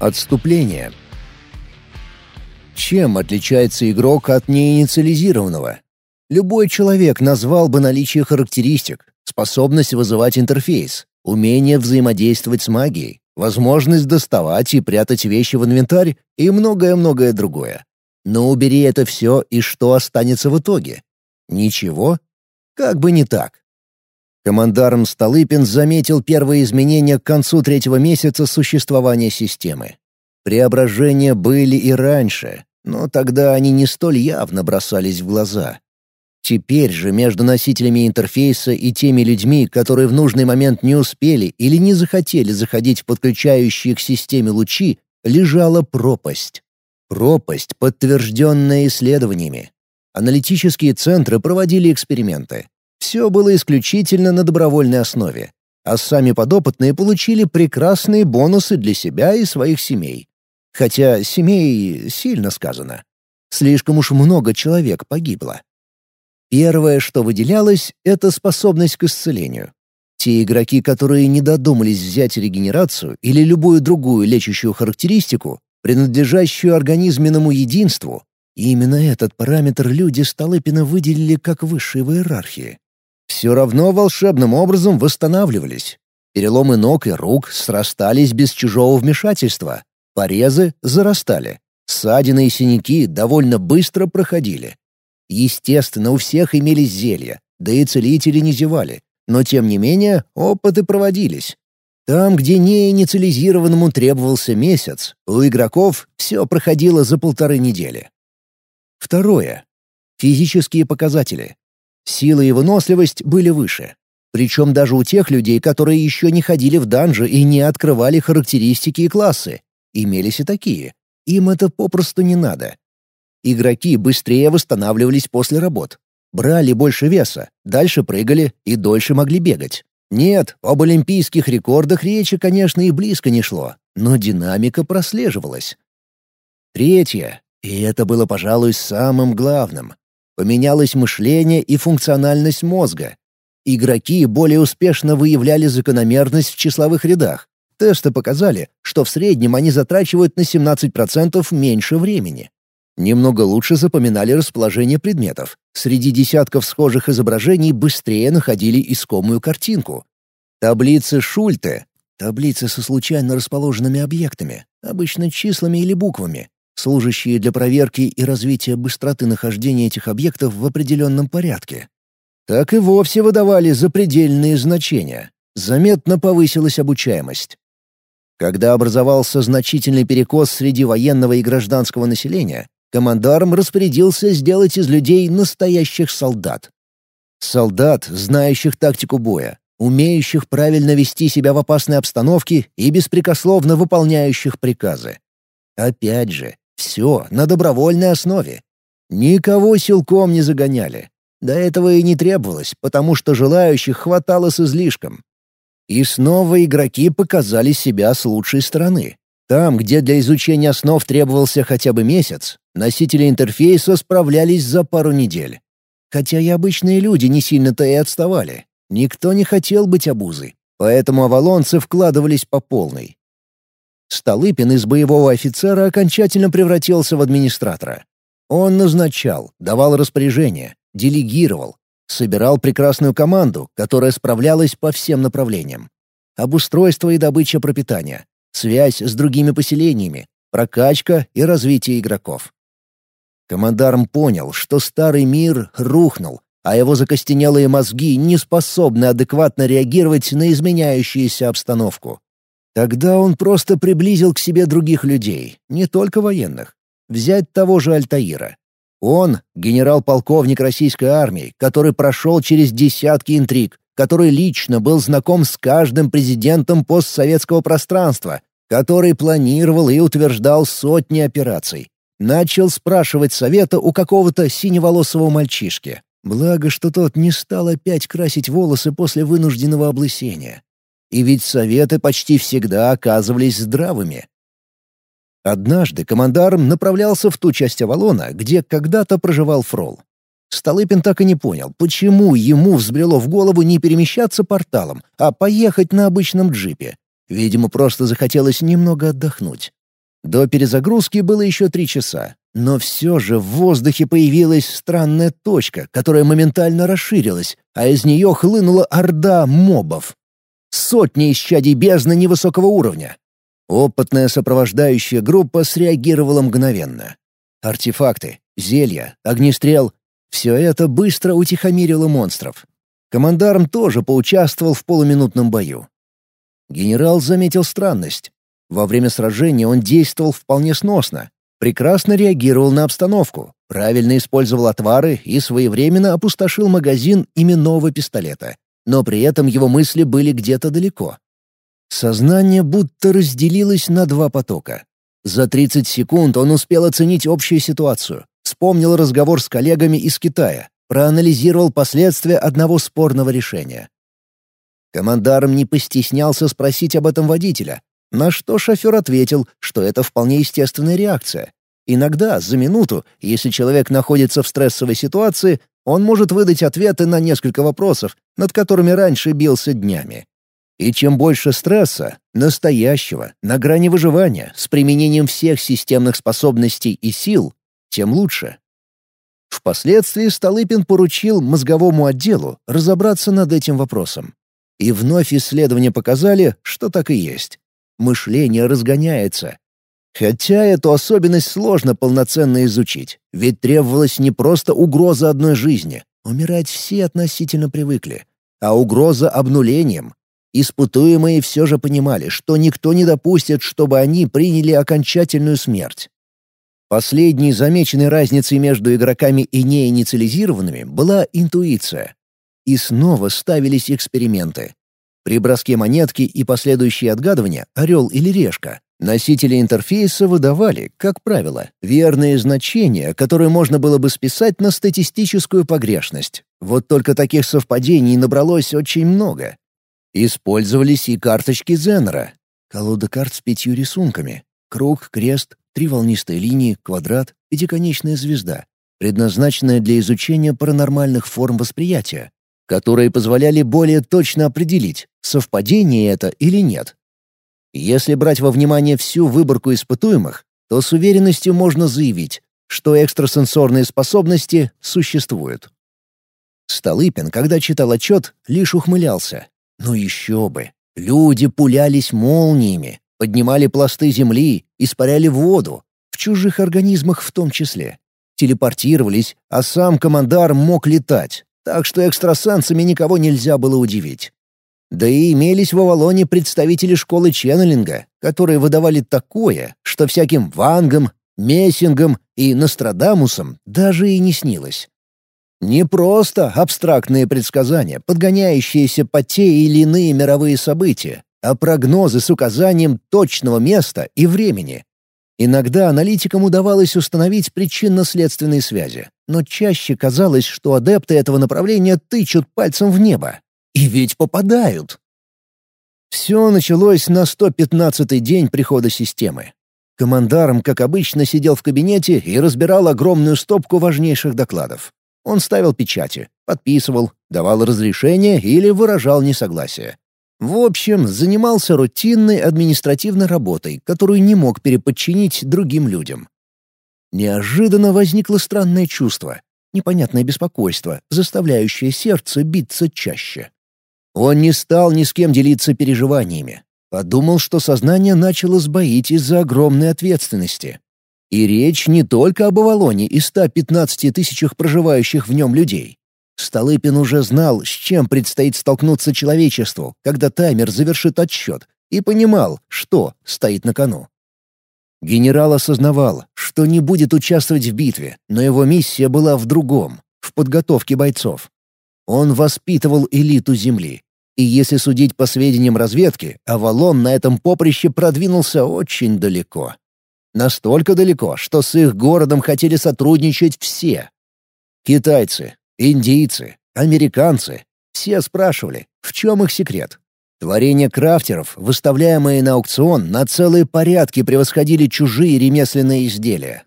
Отступление. Чем отличается игрок от неинициализированного? Любой человек назвал бы наличие характеристик, способность вызывать интерфейс, умение взаимодействовать с магией, возможность доставать и прятать вещи в инвентарь и многое-многое другое. Но убери это все, и что останется в итоге? Ничего? Как бы не так. Командарм Столыпин заметил первые изменения к концу третьего месяца существования системы. Преображения были и раньше, но тогда они не столь явно бросались в глаза. Теперь же между носителями интерфейса и теми людьми, которые в нужный момент не успели или не захотели заходить в подключающие к системе лучи, лежала пропасть. Пропасть, подтвержденная исследованиями. Аналитические центры проводили эксперименты. Все было исключительно на добровольной основе, а сами подопытные получили прекрасные бонусы для себя и своих семей. Хотя семей сильно сказано. Слишком уж много человек погибло. Первое, что выделялось, — это способность к исцелению. Те игроки, которые не додумались взять регенерацию или любую другую лечащую характеристику, принадлежащую организменному единству, именно этот параметр люди Столыпина выделили как высший в иерархии. Все равно волшебным образом восстанавливались. Переломы ног и рук срастались без чужого вмешательства, порезы зарастали, ссадины и синяки довольно быстро проходили. Естественно, у всех имелись зелья, да и целители не зевали, но тем не менее опыты проводились. Там, где неинициализированному требовался месяц, у игроков все проходило за полторы недели. Второе. Физические показатели. Сила и выносливость были выше. Причем даже у тех людей, которые еще не ходили в данжи и не открывали характеристики и классы. Имелись и такие. Им это попросту не надо. Игроки быстрее восстанавливались после работ. Брали больше веса, дальше прыгали и дольше могли бегать. Нет, об олимпийских рекордах речи, конечно, и близко не шло, но динамика прослеживалась. Третье, и это было, пожалуй, самым главным. Поменялось мышление и функциональность мозга. Игроки более успешно выявляли закономерность в числовых рядах. Тесты показали, что в среднем они затрачивают на 17% меньше времени. Немного лучше запоминали расположение предметов. Среди десятков схожих изображений быстрее находили искомую картинку. Таблицы Шульте — таблицы со случайно расположенными объектами, обычно числами или буквами, служащие для проверки и развития быстроты нахождения этих объектов в определенном порядке. Так и вовсе выдавали запредельные значения. Заметно повысилась обучаемость. Когда образовался значительный перекос среди военного и гражданского населения, Командарм распорядился сделать из людей настоящих солдат. Солдат, знающих тактику боя, умеющих правильно вести себя в опасной обстановке и беспрекословно выполняющих приказы. Опять же, все на добровольной основе. Никого силком не загоняли. До этого и не требовалось, потому что желающих хватало с излишком. И снова игроки показали себя с лучшей стороны. Там, где для изучения основ требовался хотя бы месяц, носители интерфейса справлялись за пару недель. Хотя и обычные люди не сильно-то и отставали. Никто не хотел быть обузой, поэтому авалонцы вкладывались по полной. Столыпин из боевого офицера окончательно превратился в администратора. Он назначал, давал распоряжения, делегировал, собирал прекрасную команду, которая справлялась по всем направлениям. Обустройство и добыча пропитания, связь с другими поселениями, прокачка и развитие игроков. Командарм понял, что старый мир рухнул, а его закостенелые мозги не способны адекватно реагировать на изменяющуюся обстановку. Тогда он просто приблизил к себе других людей, не только военных. Взять того же Альтаира. Он — генерал-полковник российской армии, который прошел через десятки интриг, который лично был знаком с каждым президентом постсоветского пространства, который планировал и утверждал сотни операций. Начал спрашивать совета у какого-то синеволосого мальчишки. Благо, что тот не стал опять красить волосы после вынужденного облысения. И ведь советы почти всегда оказывались здравыми. Однажды командарм направлялся в ту часть Авалона, где когда-то проживал Фрол. Столыпин так и не понял, почему ему взбрело в голову не перемещаться порталом, а поехать на обычном джипе. Видимо, просто захотелось немного отдохнуть. До перезагрузки было еще три часа, но все же в воздухе появилась странная точка, которая моментально расширилась, а из нее хлынула орда мобов. Сотни исчадий бездны невысокого уровня. Опытная сопровождающая группа среагировала мгновенно. Артефакты, зелья, огнестрел — все это быстро утихомирило монстров. Командарм тоже поучаствовал в полуминутном бою. Генерал заметил странность. Во время сражения он действовал вполне сносно, прекрасно реагировал на обстановку, правильно использовал отвары и своевременно опустошил магазин именного пистолета. Но при этом его мысли были где-то далеко. Сознание будто разделилось на два потока. За 30 секунд он успел оценить общую ситуацию, вспомнил разговор с коллегами из Китая, проанализировал последствия одного спорного решения. Командарм не постеснялся спросить об этом водителя, на что шофер ответил, что это вполне естественная реакция. Иногда, за минуту, если человек находится в стрессовой ситуации, он может выдать ответы на несколько вопросов, над которыми раньше бился днями. И чем больше стресса, настоящего, на грани выживания, с применением всех системных способностей и сил, тем лучше. Впоследствии Столыпин поручил мозговому отделу разобраться над этим вопросом. И вновь исследования показали, что так и есть. Мышление разгоняется. Хотя эту особенность сложно полноценно изучить, ведь требовалась не просто угроза одной жизни. Умирать все относительно привыкли. А угроза обнулением. Испытуемые все же понимали, что никто не допустит, чтобы они приняли окончательную смерть. Последней замеченной разницей между игроками и неинициализированными была интуиция. И снова ставились эксперименты. При броске монетки и последующие отгадывания «Орел» или «Решка» носители интерфейса выдавали, как правило, верные значения, которые можно было бы списать на статистическую погрешность. Вот только таких совпадений набралось очень много. Использовались и карточки Зенера. Колода карт с пятью рисунками. Круг, крест, три волнистые линии, квадрат, пятиконечная звезда, предназначенная для изучения паранормальных форм восприятия, которые позволяли более точно определить, совпадение это или нет. Если брать во внимание всю выборку испытуемых, то с уверенностью можно заявить, что экстрасенсорные способности существуют. Столыпин, когда читал отчет, лишь ухмылялся. Ну еще бы! Люди пулялись молниями, поднимали пласты земли, испаряли воду, в чужих организмах в том числе. Телепортировались, а сам командар мог летать, так что экстрасенсами никого нельзя было удивить. Да и имелись в Авалоне представители школы ченнелинга, которые выдавали такое, что всяким Вангам, Мессингам и Нострадамусам даже и не снилось. Не просто абстрактные предсказания, подгоняющиеся под те или иные мировые события, а прогнозы с указанием точного места и времени. Иногда аналитикам удавалось установить причинно-следственные связи, но чаще казалось, что адепты этого направления тычут пальцем в небо. И ведь попадают. Все началось на 115-й день прихода системы. Командарм, как обычно, сидел в кабинете и разбирал огромную стопку важнейших докладов. Он ставил печати, подписывал, давал разрешение или выражал несогласие. В общем, занимался рутинной административной работой, которую не мог переподчинить другим людям. Неожиданно возникло странное чувство, непонятное беспокойство, заставляющее сердце биться чаще. Он не стал ни с кем делиться переживаниями. Подумал, что сознание начало сбоить из-за огромной ответственности. И речь не только об Авалоне и 115 тысячах проживающих в нем людей. Столыпин уже знал, с чем предстоит столкнуться человечеству, когда таймер завершит отсчет, и понимал, что стоит на кону. Генерал осознавал, что не будет участвовать в битве, но его миссия была в другом — в подготовке бойцов. Он воспитывал элиту Земли. И если судить по сведениям разведки, Авалон на этом поприще продвинулся очень далеко. Настолько далеко, что с их городом хотели сотрудничать все. Китайцы, Индийцы, американцы — все спрашивали, в чем их секрет. Творения крафтеров, выставляемые на аукцион, на целые порядки превосходили чужие ремесленные изделия.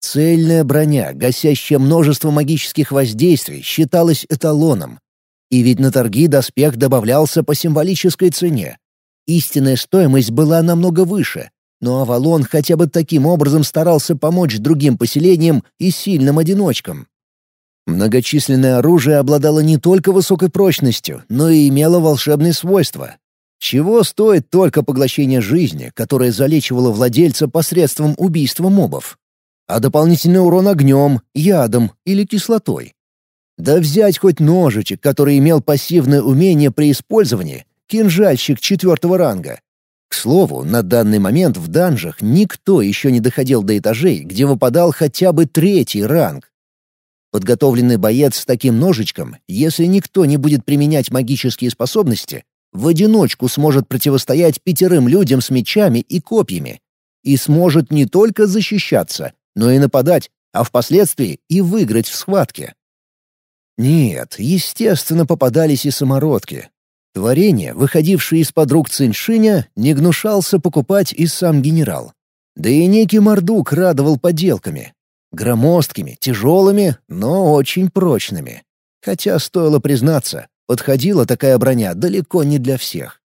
Цельная броня, гасящая множество магических воздействий, считалась эталоном. И ведь на торги доспех добавлялся по символической цене. Истинная стоимость была намного выше, но Авалон хотя бы таким образом старался помочь другим поселениям и сильным одиночкам. Многочисленное оружие обладало не только высокой прочностью, но и имело волшебные свойства. Чего стоит только поглощение жизни, которое залечивало владельца посредством убийства мобов? А дополнительный урон огнем, ядом или кислотой? Да взять хоть ножичек, который имел пассивное умение при использовании, кинжальщик четвертого ранга. К слову, на данный момент в данжах никто еще не доходил до этажей, где выпадал хотя бы третий ранг. Подготовленный боец с таким ножичком, если никто не будет применять магические способности, в одиночку сможет противостоять пятерым людям с мечами и копьями. И сможет не только защищаться, но и нападать, а впоследствии и выиграть в схватке. Нет, естественно, попадались и самородки. Творение, выходившее из-под рук Циншиня, не гнушался покупать и сам генерал. Да и некий Мордук радовал поделками. Громоздкими, тяжелыми, но очень прочными. Хотя, стоило признаться, подходила такая броня далеко не для всех.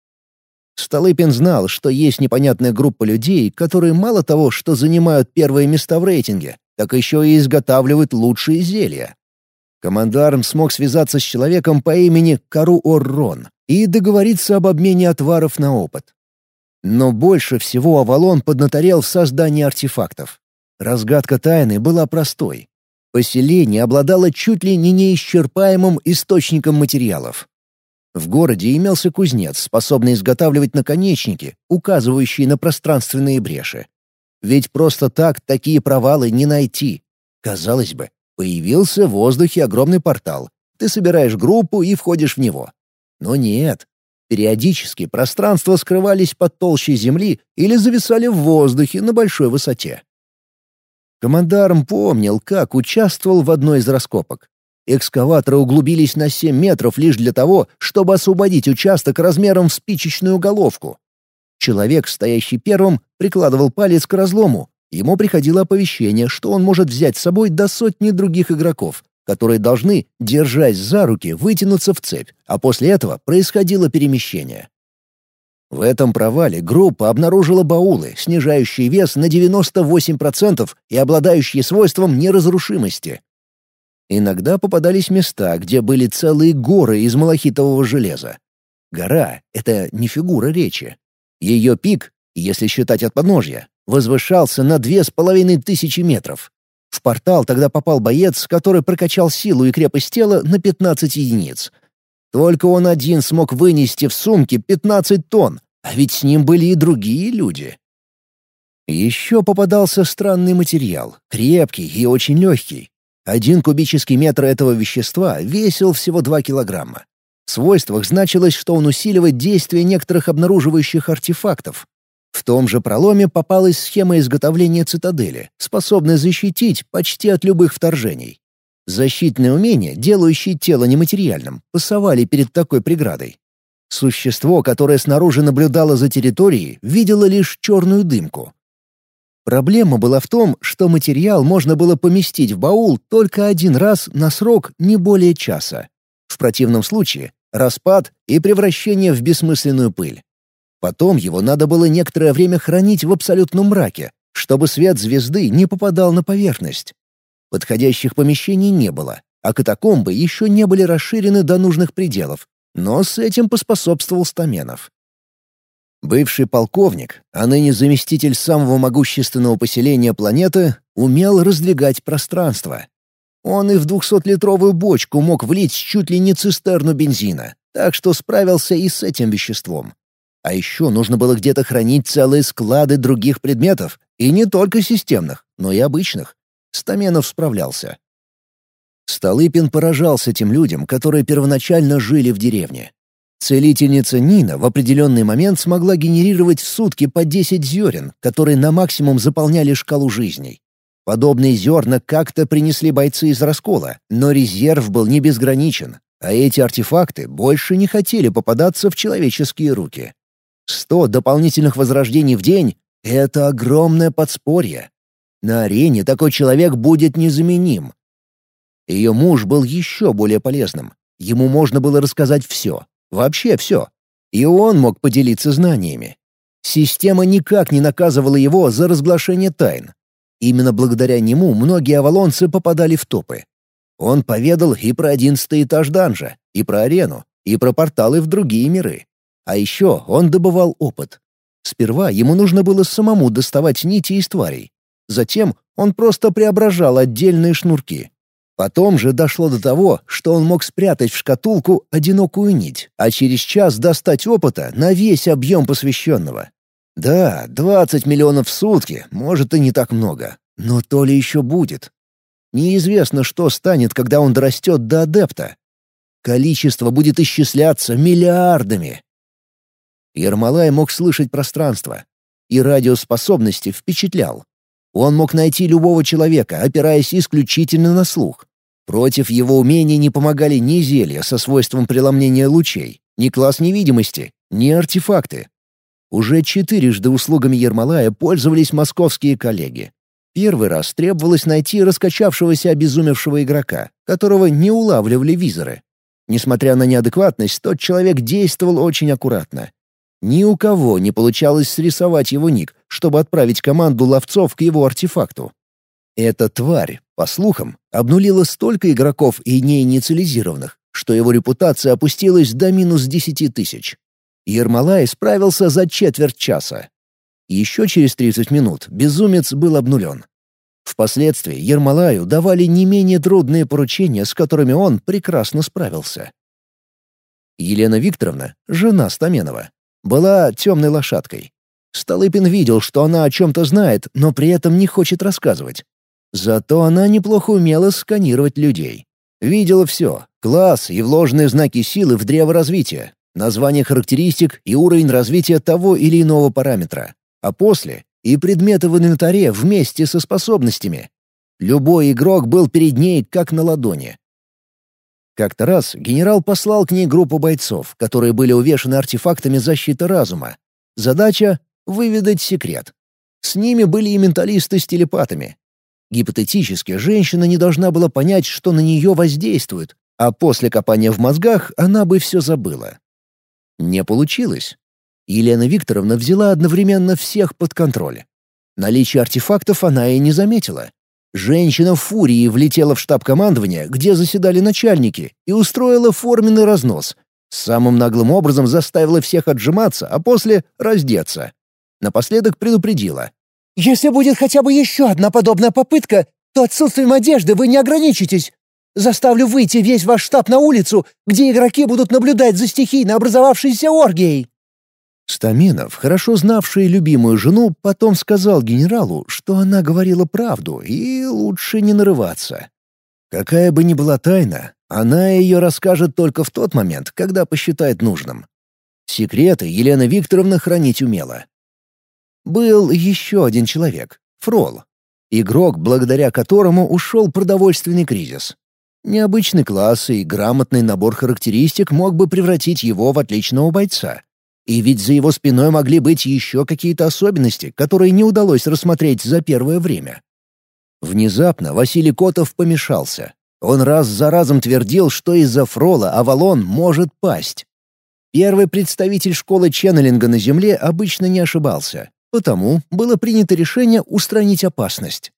Столыпин знал, что есть непонятная группа людей, которые мало того, что занимают первые места в рейтинге, так еще и изготавливают лучшие зелья. Командарм смог связаться с человеком по имени Кару Оррон и договориться об обмене отваров на опыт. Но больше всего Авалон поднаторел в создании артефактов. Разгадка тайны была простой. Поселение обладало чуть ли не неисчерпаемым источником материалов. В городе имелся кузнец, способный изготавливать наконечники, указывающие на пространственные бреши. Ведь просто так такие провалы не найти. Казалось бы, Появился в воздухе огромный портал. Ты собираешь группу и входишь в него. Но нет. Периодически пространства скрывались под толщей земли или зависали в воздухе на большой высоте. Командарм помнил, как участвовал в одной из раскопок. Экскаваторы углубились на 7 метров лишь для того, чтобы освободить участок размером в спичечную головку. Человек, стоящий первым, прикладывал палец к разлому, Ему приходило оповещение, что он может взять с собой до сотни других игроков, которые должны, держась за руки, вытянуться в цепь, а после этого происходило перемещение. В этом провале группа обнаружила баулы, снижающие вес на 98% и обладающие свойством неразрушимости. Иногда попадались места, где были целые горы из малахитового железа. Гора — это не фигура речи. Ее пик, если считать от подножья, возвышался на две с половиной тысячи метров. В портал тогда попал боец, который прокачал силу и крепость тела на 15 единиц. Только он один смог вынести в сумке 15 тонн, а ведь с ним были и другие люди. Еще попадался странный материал, крепкий и очень легкий. Один кубический метр этого вещества весил всего 2 килограмма. В свойствах значилось, что он усиливает действие некоторых обнаруживающих артефактов, в том же проломе попалась схема изготовления цитадели, способная защитить почти от любых вторжений. Защитные умения, делающие тело нематериальным, пасовали перед такой преградой. Существо, которое снаружи наблюдало за территорией, видело лишь черную дымку. Проблема была в том, что материал можно было поместить в баул только один раз на срок не более часа. В противном случае — распад и превращение в бессмысленную пыль. Потом его надо было некоторое время хранить в абсолютном мраке, чтобы свет звезды не попадал на поверхность. Подходящих помещений не было, а катакомбы еще не были расширены до нужных пределов, но с этим поспособствовал Стаменов. Бывший полковник, а ныне заместитель самого могущественного поселения планеты, умел раздвигать пространство. Он и в двухсотлитровую бочку мог влить чуть ли не цистерну бензина, так что справился и с этим веществом. А еще нужно было где-то хранить целые склады других предметов, и не только системных, но и обычных. Стаменов справлялся. Столыпин поражался тем людям, которые первоначально жили в деревне. Целительница Нина в определенный момент смогла генерировать в сутки по 10 зерен, которые на максимум заполняли шкалу жизней. Подобные зерна как-то принесли бойцы из раскола, но резерв был не безграничен, а эти артефакты больше не хотели попадаться в человеческие руки. Сто дополнительных возрождений в день — это огромное подспорье. На арене такой человек будет незаменим. Ее муж был еще более полезным. Ему можно было рассказать все, вообще все. И он мог поделиться знаниями. Система никак не наказывала его за разглашение тайн. Именно благодаря нему многие авалонцы попадали в топы. Он поведал и про одиннадцатый этаж данжа, и про арену, и про порталы в другие миры. А еще он добывал опыт. Сперва ему нужно было самому доставать нити из тварей. Затем он просто преображал отдельные шнурки. Потом же дошло до того, что он мог спрятать в шкатулку одинокую нить, а через час достать опыта на весь объем посвященного. Да, 20 миллионов в сутки, может и не так много, но то ли еще будет. Неизвестно, что станет, когда он дорастет до адепта. Количество будет исчисляться миллиардами. Ермолай мог слышать пространство, и радиоспособности впечатлял. Он мог найти любого человека, опираясь исключительно на слух. Против его умений не помогали ни зелья со свойством преломнения лучей, ни класс невидимости, ни артефакты. Уже четырежды услугами Ермолая пользовались московские коллеги. Первый раз требовалось найти раскачавшегося обезумевшего игрока, которого не улавливали визоры. Несмотря на неадекватность, тот человек действовал очень аккуратно. Ни у кого не получалось срисовать его ник, чтобы отправить команду ловцов к его артефакту. Эта тварь, по слухам, обнулила столько игроков и неинициализированных, что его репутация опустилась до минус десяти тысяч. Ермолай справился за четверть часа. Еще через 30 минут безумец был обнулен. Впоследствии Ермолаю давали не менее трудные поручения, с которыми он прекрасно справился. Елена Викторовна, жена Стаменова, была темной лошадкой. Столыпин видел, что она о чем-то знает, но при этом не хочет рассказывать. Зато она неплохо умела сканировать людей. Видела все — класс и вложенные знаки силы в древо развития, название характеристик и уровень развития того или иного параметра. А после — и предметы в инвентаре вместе со способностями. Любой игрок был перед ней как на ладони. Как-то раз генерал послал к ней группу бойцов, которые были увешаны артефактами защиты разума. Задача — выведать секрет. С ними были и менталисты с телепатами, Гипотетически, женщина не должна была понять, что на нее воздействует, а после копания в мозгах она бы все забыла. Не получилось. Елена Викторовна взяла одновременно всех под контроль. Наличие артефактов она и не заметила. Женщина в фурии влетела в штаб командования, где заседали начальники, и устроила форменный разнос. Самым наглым образом заставила всех отжиматься, а после — раздеться. Напоследок предупредила. Если будет хотя бы еще одна подобная попытка, то отсутствием одежды вы не ограничитесь. Заставлю выйти весь ваш штаб на улицу, где игроки будут наблюдать за стихийно образовавшейся оргией». Стаменов, хорошо знавший любимую жену, потом сказал генералу, что она говорила правду и лучше не нарываться. Какая бы ни была тайна, она ее расскажет только в тот момент, когда посчитает нужным. Секреты Елена Викторовна хранить умела, был еще один человек — Фрол. Игрок, благодаря которому ушел продовольственный кризис. Необычный класс и грамотный набор характеристик мог бы превратить его в отличного бойца. И ведь за его спиной могли быть еще какие-то особенности, которые не удалось рассмотреть за первое время. Внезапно Василий Котов помешался. Он раз за разом твердил, что из-за Фрола Авалон может пасть. Первый представитель школы ченнелинга на Земле обычно не ошибался. Потому было принято решение устранить опасность.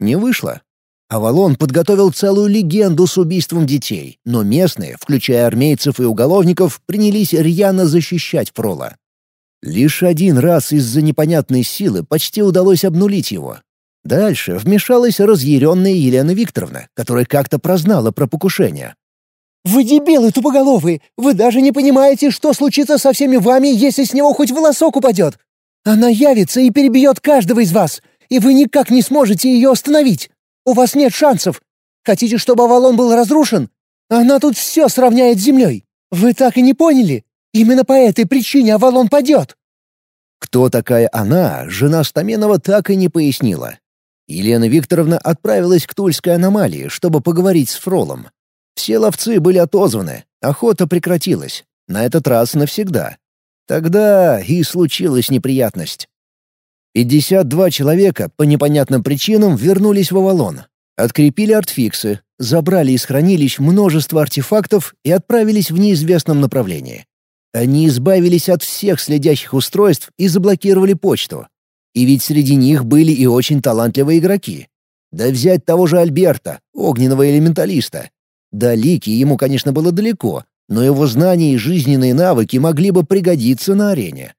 Не вышло. Авалон подготовил целую легенду с убийством детей, но местные, включая армейцев и уголовников, принялись рьяно защищать Фрола. Лишь один раз из-за непонятной силы почти удалось обнулить его. Дальше вмешалась разъяренная Елена Викторовна, которая как-то прознала про покушение. «Вы дебилы тупоголовые! Вы даже не понимаете, что случится со всеми вами, если с него хоть волосок упадет! Она явится и перебьет каждого из вас, и вы никак не сможете ее остановить. У вас нет шансов. Хотите, чтобы Авалон был разрушен? Она тут все сравняет с землей. Вы так и не поняли? Именно по этой причине Авалон падет». Кто такая она, жена Стаменова так и не пояснила. Елена Викторовна отправилась к Тульской аномалии, чтобы поговорить с Фролом. Все ловцы были отозваны, охота прекратилась. На этот раз навсегда. Тогда и случилась неприятность. 52 человека по непонятным причинам вернулись в Авалон. Открепили артфиксы, забрали из хранилищ множество артефактов и отправились в неизвестном направлении. Они избавились от всех следящих устройств и заблокировали почту. И ведь среди них были и очень талантливые игроки. Да взять того же Альберта, огненного элементалиста. До Лики ему, конечно, было далеко, но его знания и жизненные навыки могли бы пригодиться на арене.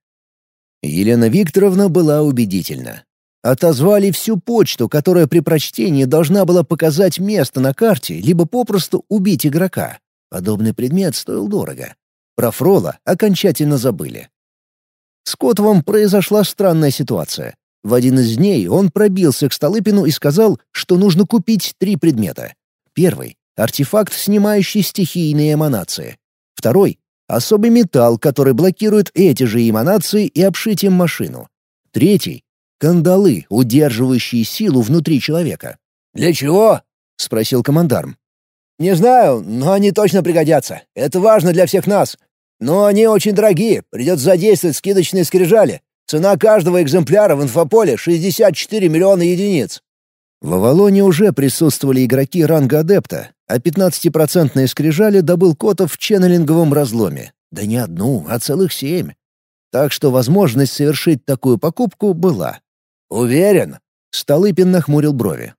Елена Викторовна была убедительна. Отозвали всю почту, которая при прочтении должна была показать место на карте, либо попросту убить игрока. Подобный предмет стоил дорого. Про Фрола окончательно забыли. С Котовым произошла странная ситуация. В один из дней он пробился к Столыпину и сказал, что нужно купить три предмета. Первый — артефакт, снимающий стихийные эманации. Второй — особый металл, который блокирует эти же эманации и обшить им машину. Третий Кандалы, удерживающие силу внутри человека. «Для чего?» — спросил командарм. «Не знаю, но они точно пригодятся. Это важно для всех нас. Но они очень дорогие, придется задействовать скидочные скрижали. Цена каждого экземпляра в инфополе — 64 миллиона единиц». В Авалоне уже присутствовали игроки ранга адепта, а 15-процентные скрижали добыл Котов в ченнелинговом разломе. Да не одну, а целых семь. Так что возможность совершить такую покупку была. «Уверен?» — Столыпин нахмурил брови.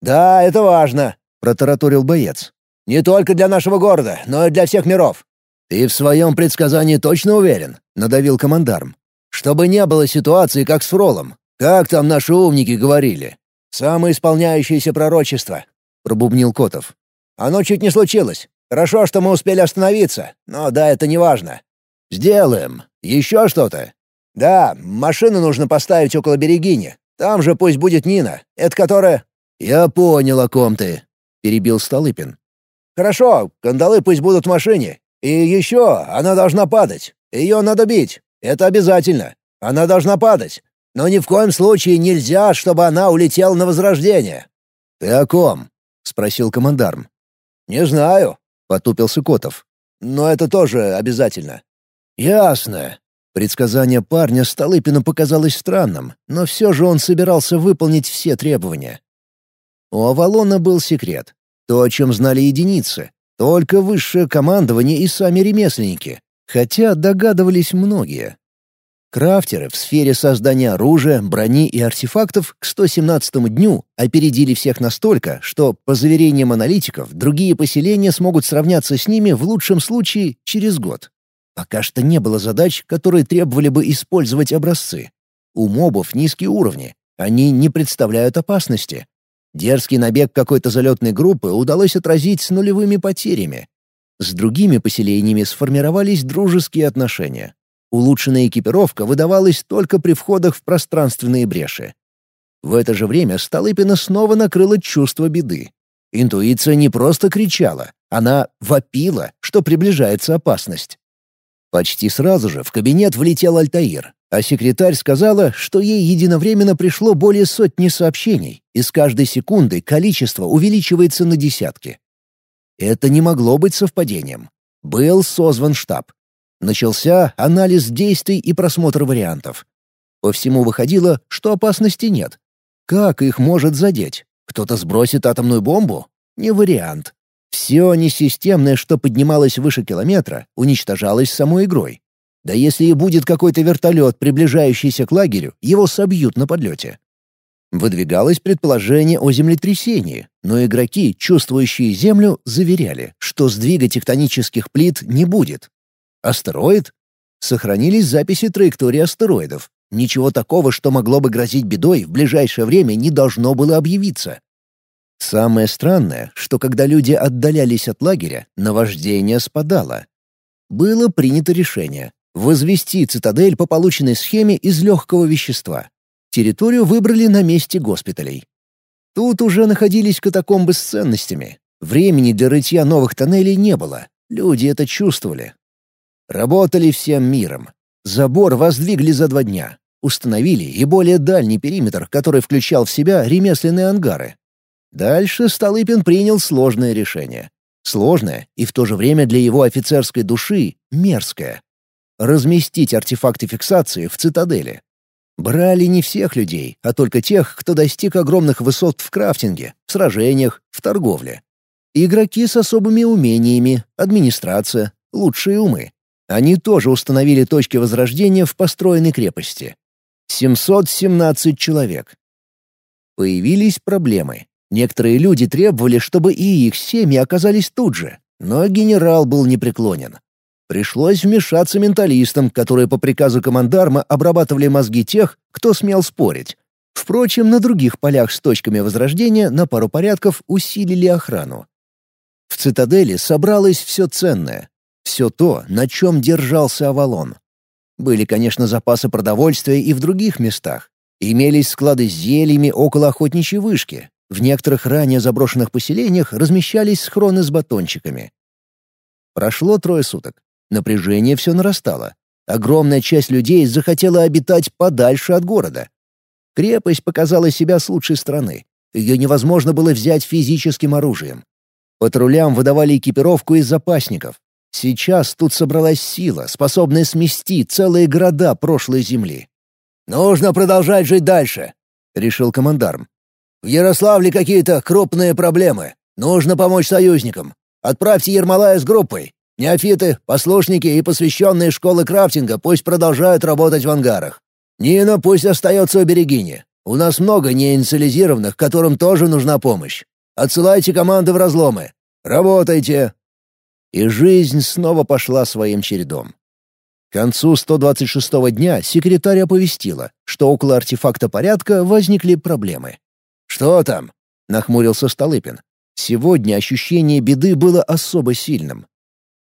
«Да, это важно», — протараторил боец. «Не только для нашего города, но и для всех миров». «Ты в своем предсказании точно уверен?» — надавил командарм. «Чтобы не было ситуации, как с Фролом. Как там наши умники говорили?» «Самоисполняющееся пророчество», — пробубнил Котов. «Оно чуть не случилось. Хорошо, что мы успели остановиться, но да, это не важно. Сделаем. Еще что-то?» «Да, машину нужно поставить около Берегини. Там же пусть будет Нина. Это которая...» «Я понял, о ком ты», — перебил Столыпин. «Хорошо, кандалы пусть будут в машине. И еще, она должна падать. Ее надо бить. Это обязательно. Она должна падать. Но ни в коем случае нельзя, чтобы она улетела на возрождение». «Ты о ком?» — спросил командарм. «Не знаю», — потупился Котов. «Но это тоже обязательно». «Ясно. Предсказание парня Столыпину показалось странным, но все же он собирался выполнить все требования. У Авалона был секрет. То, о чем знали единицы. Только высшее командование и сами ремесленники. Хотя догадывались многие. Крафтеры в сфере создания оружия, брони и артефактов к 117 дню опередили всех настолько, что, по заверениям аналитиков, другие поселения смогут сравняться с ними в лучшем случае через год. Пока что не было задач, которые требовали бы использовать образцы. У мобов низкие уровни, они не представляют опасности. Дерзкий набег какой-то залетной группы удалось отразить с нулевыми потерями. С другими поселениями сформировались дружеские отношения. Улучшенная экипировка выдавалась только при входах в пространственные бреши. В это же время Столыпина снова накрыло чувство беды. Интуиция не просто кричала, она вопила, что приближается опасность. Почти сразу же в кабинет влетел Альтаир, а секретарь сказала, что ей единовременно пришло более сотни сообщений, и с каждой секунды количество увеличивается на десятки. Это не могло быть совпадением. Был созван штаб. Начался анализ действий и просмотр вариантов. По всему выходило, что опасности нет. Как их может задеть? Кто-то сбросит атомную бомбу? Не вариант. Все несистемное, что поднималось выше километра, уничтожалось самой игрой. Да если и будет какой-то вертолет, приближающийся к лагерю, его собьют на подлете. Выдвигалось предположение о землетрясении, но игроки, чувствующие Землю, заверяли, что сдвига тектонических плит не будет. Астероид? Сохранились записи траектории астероидов. Ничего такого, что могло бы грозить бедой, в ближайшее время не должно было объявиться. Самое странное, что когда люди отдалялись от лагеря, наваждение спадало. Было принято решение возвести цитадель по полученной схеме из легкого вещества. Территорию выбрали на месте госпиталей. Тут уже находились катакомбы с ценностями. Времени для рытья новых тоннелей не было. Люди это чувствовали. Работали всем миром. Забор воздвигли за два дня. Установили и более дальний периметр, который включал в себя ремесленные ангары. Дальше Столыпин принял сложное решение. Сложное и в то же время для его офицерской души мерзкое. Разместить артефакты фиксации в цитадели. Брали не всех людей, а только тех, кто достиг огромных высот в крафтинге, в сражениях, в торговле. Игроки с особыми умениями, администрация, лучшие умы. Они тоже установили точки возрождения в построенной крепости. 717 человек. Появились проблемы. Некоторые люди требовали, чтобы и их семьи оказались тут же, но генерал был непреклонен. Пришлось вмешаться менталистам, которые по приказу командарма обрабатывали мозги тех, кто смел спорить. Впрочем, на других полях с точками возрождения на пару порядков усилили охрану. В цитадели собралось все ценное. Все то, на чем держался Авалон. Были, конечно, запасы продовольствия и в других местах. Имелись склады с зельями около охотничьей вышки. В некоторых ранее заброшенных поселениях размещались схроны с батончиками. Прошло трое суток. Напряжение все нарастало. Огромная часть людей захотела обитать подальше от города. Крепость показала себя с лучшей стороны. Ее невозможно было взять физическим оружием. Патрулям выдавали экипировку из запасников. Сейчас тут собралась сила, способная смести целые города прошлой земли. «Нужно продолжать жить дальше», — решил командарм. «В Ярославле какие-то крупные проблемы. Нужно помочь союзникам. Отправьте Ермолая с группой. Неофиты, послушники и посвященные школы крафтинга пусть продолжают работать в ангарах. Нина пусть остается у Берегини. У нас много неинициализированных, которым тоже нужна помощь. Отсылайте команды в разломы. Работайте!» И жизнь снова пошла своим чередом. К концу 126-го дня секретарь оповестила, что около артефакта порядка возникли проблемы. «Что там?» — нахмурился Столыпин. Сегодня ощущение беды было особо сильным.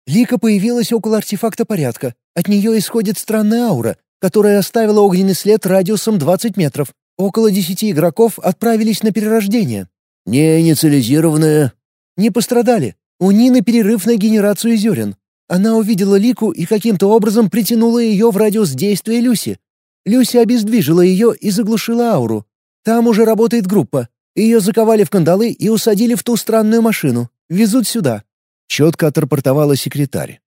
Лика появилась около артефакта порядка. От нее исходит странная аура, которая оставила огненный след радиусом 20 метров. Около десяти игроков отправились на перерождение. «Не инициализированные?» «Не пострадали. У Нины перерыв на генерацию зерен. Она увидела Лику и каким-то образом притянула ее в радиус действия Люси. Люси обездвижила ее и заглушила ауру. Там уже работает группа. Ее заковали в кандалы и усадили в ту странную машину. Везут сюда четко отрапортовала секретарь.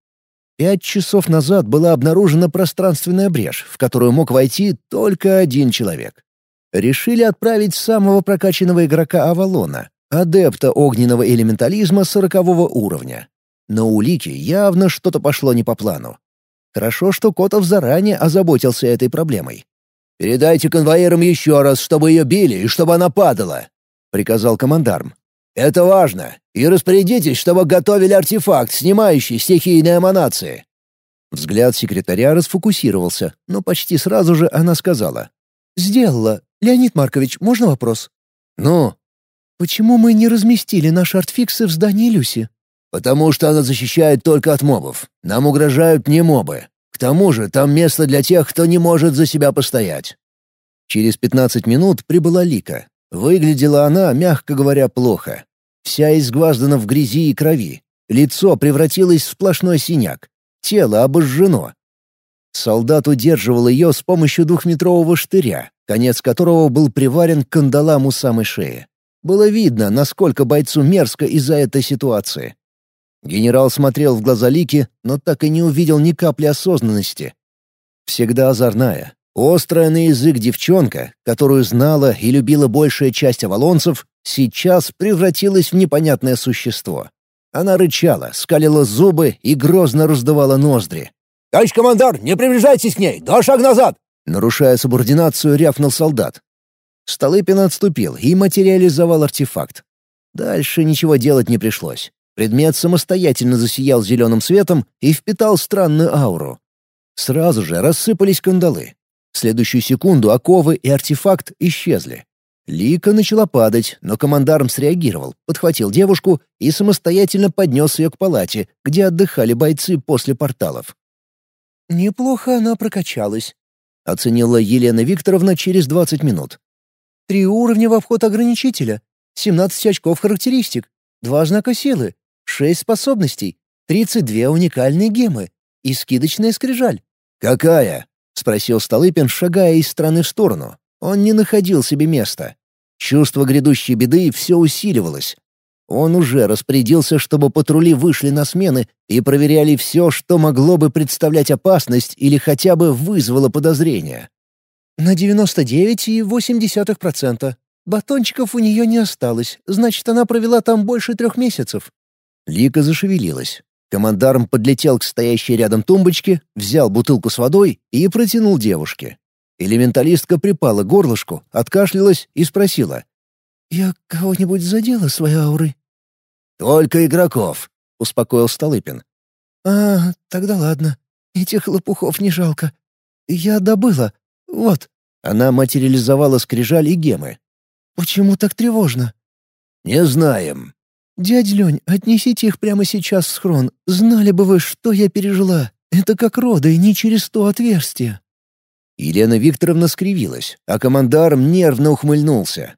Пять часов назад была обнаружена пространственная брешь, в которую мог войти только один человек. Решили отправить самого прокачанного игрока Авалона, адепта огненного элементализма сорокового уровня. Но у Лики явно что-то пошло не по плану. Хорошо, что Котов заранее озаботился этой проблемой. «Передайте конвоирам еще раз, чтобы ее били и чтобы она падала», — приказал командарм. Это важно. И распорядитесь, чтобы готовили артефакт, снимающий стихийные эманации». Взгляд секретаря расфокусировался, но почти сразу же она сказала. «Сделала. Леонид Маркович, можно вопрос?» «Ну?» «Почему мы не разместили наши артфиксы в здании Люси?» «Потому что она защищает только от мобов. Нам угрожают не мобы. К тому же там место для тех, кто не может за себя постоять». Через пятнадцать минут прибыла Лика, Выглядела она, мягко говоря, плохо. Вся изгваздана в грязи и крови. Лицо превратилось в сплошной синяк. Тело обожжено. Солдат удерживал ее с помощью двухметрового штыря, конец которого был приварен к кандалам у самой шеи. Было видно, насколько бойцу мерзко из-за этой ситуации. Генерал смотрел в глаза Лики, но так и не увидел ни капли осознанности. Всегда озорная, Острая на язык девчонка, которую знала и любила большая часть авалонцев, сейчас превратилась в непонятное существо. Она рычала, скалила зубы и грозно раздувала ноздри. «Товарищ командар, не приближайтесь к ней! Два шага назад!» Нарушая субординацию, рявкнул солдат. Столыпин отступил и материализовал артефакт. Дальше ничего делать не пришлось. Предмет самостоятельно засиял зеленым светом и впитал странную ауру. Сразу же рассыпались кандалы. В следующую секунду оковы и артефакт исчезли. Лика начала падать, но командарм среагировал, подхватил девушку и самостоятельно поднес ее к палате, где отдыхали бойцы после порталов. «Неплохо она прокачалась», — оценила Елена Викторовна через 20 минут. «Три уровня во вход ограничителя, 17 очков характеристик, два знака силы, шесть способностей, 32 уникальные гемы и скидочная скрижаль». «Какая?» — спросил Столыпин, шагая из стороны в сторону. Он не находил себе места. Чувство грядущей беды все усиливалось. Он уже распорядился, чтобы патрули вышли на смены и проверяли все, что могло бы представлять опасность или хотя бы вызвало подозрение. «На 99,8%. Батончиков у нее не осталось, значит, она провела там больше трех месяцев». Лика зашевелилась. Командарм подлетел к стоящей рядом тумбочке, взял бутылку с водой и протянул девушке. Элементалистка припала к горлышку, откашлялась и спросила. «Я кого-нибудь задела своей аурой?» «Только игроков», — успокоил Столыпин. «А, тогда ладно. Этих лопухов не жалко. Я добыла. Вот». Она материализовала скрижаль и гемы. «Почему так тревожно?» «Не знаем». «Дядь Лень, отнесите их прямо сейчас в схрон. Знали бы вы, что я пережила. Это как роды, не через то отверстие». Елена Викторовна скривилась, а командарм нервно ухмыльнулся.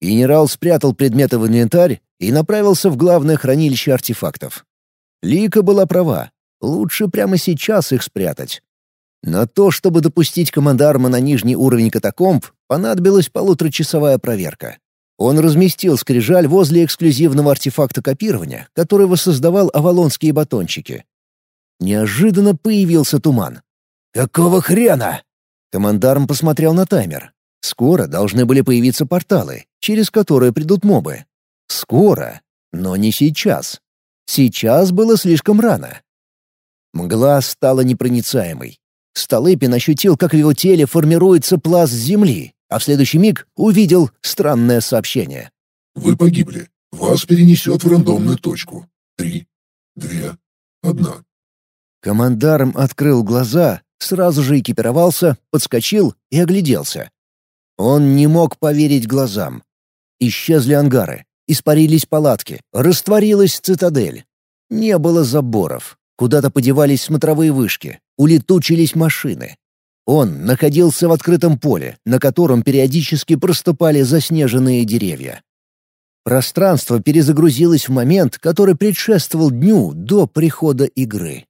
Генерал спрятал предметы в инвентарь и направился в главное хранилище артефактов. Лика была права. Лучше прямо сейчас их спрятать. На то, чтобы допустить командарма на нижний уровень катакомб, понадобилась полуторачасовая проверка. Он разместил скрижаль возле эксклюзивного артефакта копирования, который воссоздавал авалонские батончики. Неожиданно появился туман. «Какого хрена?» Командарм посмотрел на таймер. Скоро должны были появиться порталы, через которые придут мобы. Скоро, но не сейчас. Сейчас было слишком рано. Мгла стала непроницаемой. Столыпин ощутил, как в его теле формируется пласт земли, а в следующий миг увидел странное сообщение. «Вы погибли. Вас перенесет в рандомную точку. Три, две, одна». Командарм открыл глаза, сразу же экипировался, подскочил и огляделся. Он не мог поверить глазам. Исчезли ангары, испарились палатки, растворилась цитадель. Не было заборов, куда-то подевались смотровые вышки, улетучились машины. Он находился в открытом поле, на котором периодически проступали заснеженные деревья. Пространство перезагрузилось в момент, который предшествовал дню до прихода игры.